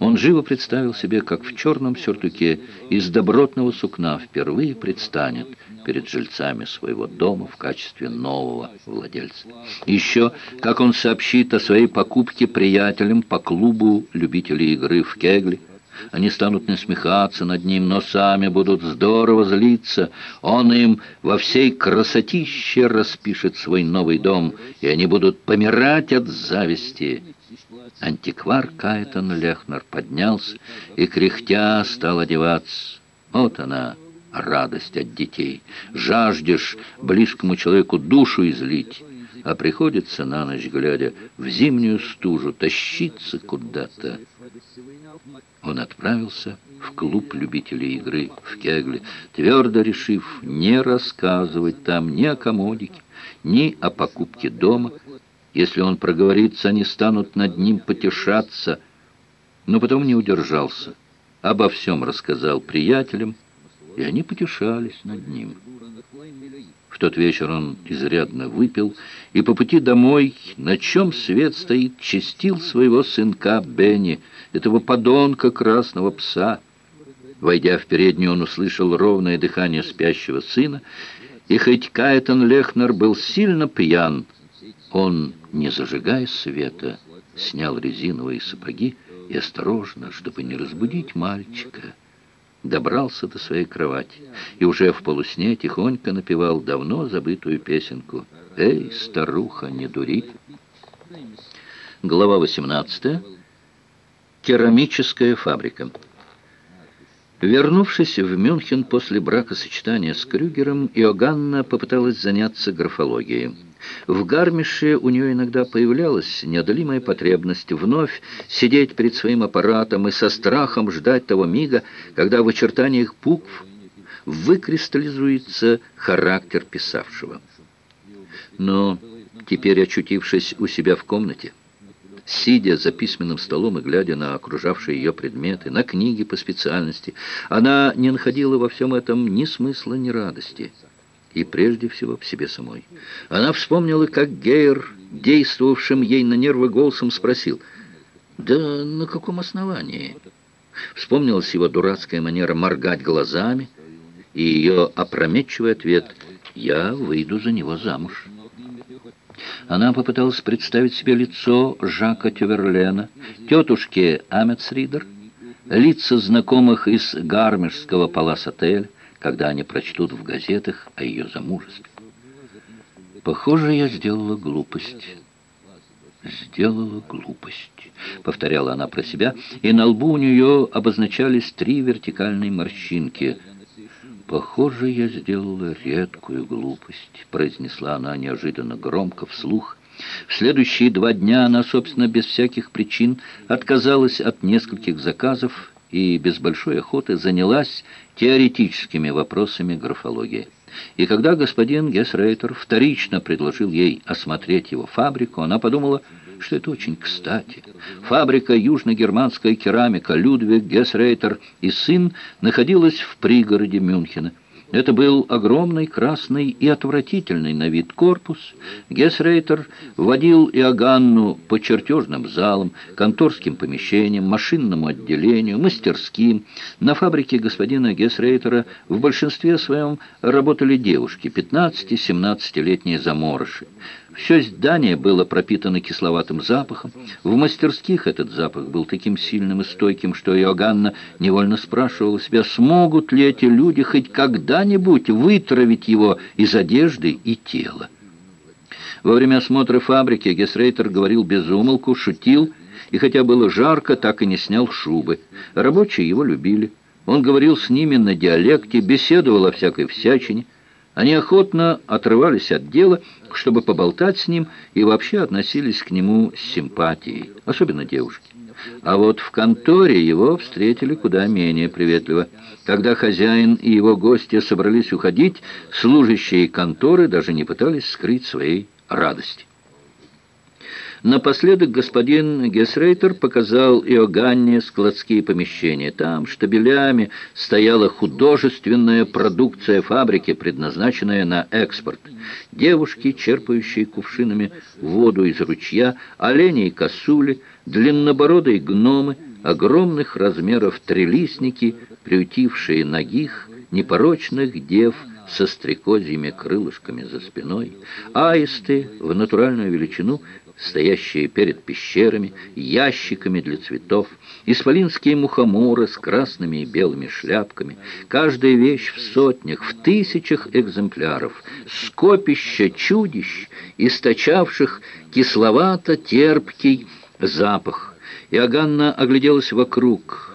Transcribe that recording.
Он живо представил себе, как в черном сюртуке из добротного сукна впервые предстанет перед жильцами своего дома в качестве нового владельца. Еще, как он сообщит о своей покупке приятелям по клубу любителей игры в кегли, они станут насмехаться над ним, но сами будут здорово злиться. Он им во всей красотище распишет свой новый дом, и они будут помирать от зависти. Антиквар Кайтон Лехнер поднялся и, кряхтя, стал одеваться. Вот она, радость от детей. Жаждешь близкому человеку душу излить, а приходится на ночь, глядя в зимнюю стужу, тащиться куда-то. Он отправился в клуб любителей игры в Кегле, твердо решив не рассказывать там ни о комодике, ни о покупке дома, если он проговорится, они станут над ним потешаться. Но потом не удержался. Обо всем рассказал приятелям, и они потешались над ним. В тот вечер он изрядно выпил, и по пути домой, на чем свет стоит, чистил своего сынка Бенни, этого подонка красного пса. Войдя в переднюю, он услышал ровное дыхание спящего сына, и хоть Кайтон Лехнер был сильно пьян, он, не зажигая света, снял резиновые сапоги и осторожно, чтобы не разбудить мальчика, добрался до своей кровати и уже в полусне тихонько напевал давно забытую песенку «Эй, старуха, не дури!». Глава 18. Керамическая фабрика. Вернувшись в Мюнхен после бракосочетания с Крюгером, Иоганна попыталась заняться графологией. В Гармише у нее иногда появлялась неодолимая потребность вновь сидеть перед своим аппаратом и со страхом ждать того мига, когда в очертаниях букв выкристаллизуется характер писавшего. Но теперь, очутившись у себя в комнате, сидя за письменным столом и глядя на окружавшие ее предметы, на книги по специальности, она не находила во всем этом ни смысла, ни радости – и прежде всего в себе самой. Она вспомнила, как Гейер, действовавшим ей на нервы голосом, спросил, «Да на каком основании?» Вспомнилась его дурацкая манера моргать глазами и ее опрометчивый ответ «Я выйду за него замуж». Она попыталась представить себе лицо Жака Тюверлена, тетушки Амецридер, лица знакомых из гармишского палас-отеля, когда они прочтут в газетах о ее замужестве. «Похоже, я сделала глупость». «Сделала глупость», — повторяла она про себя, и на лбу у нее обозначались три вертикальные морщинки. «Похоже, я сделала редкую глупость», — произнесла она неожиданно громко вслух. В следующие два дня она, собственно, без всяких причин отказалась от нескольких заказов и без большой охоты занялась теоретическими вопросами графологии. И когда господин Гесрейтер вторично предложил ей осмотреть его фабрику, она подумала, что это очень кстати. Фабрика южногерманская керамика Людвиг Гесрейтер и сын находилась в пригороде Мюнхена. Это был огромный, красный и отвратительный на вид корпус. Гесрейтер водил Иоганну по чертежным залам, конторским помещениям, машинному отделению, мастерским. На фабрике господина Гесрейтера в большинстве своем работали девушки, 15-17-летние заморыши. Все здание было пропитано кисловатым запахом. В мастерских этот запах был таким сильным и стойким, что Иоганна невольно спрашивала себя, смогут ли эти люди хоть когда-нибудь вытравить его из одежды и тела. Во время осмотра фабрики Гесрейтер говорил без умолку, шутил, и хотя было жарко, так и не снял шубы. Рабочие его любили. Он говорил с ними на диалекте, беседовал о всякой всячине. Они охотно отрывались от дела, чтобы поболтать с ним, и вообще относились к нему с симпатией, особенно девушки. А вот в конторе его встретили куда менее приветливо. Когда хозяин и его гости собрались уходить, служащие конторы даже не пытались скрыть своей радости. Напоследок господин Гесрейтер показал Иоганне складские помещения. Там штабелями стояла художественная продукция фабрики, предназначенная на экспорт. Девушки, черпающие кувшинами воду из ручья, олени и косули, длиннобородые гномы, огромных размеров трелисники, приютившие ногих, непорочных дев со стрекозьими крылышками за спиной, аисты в натуральную величину, стоящие перед пещерами, ящиками для цветов, исполинские мухоморы с красными и белыми шляпками, каждая вещь в сотнях, в тысячах экземпляров, скопище чудищ, источавших кисловато-терпкий запах. Иоганна огляделась вокруг,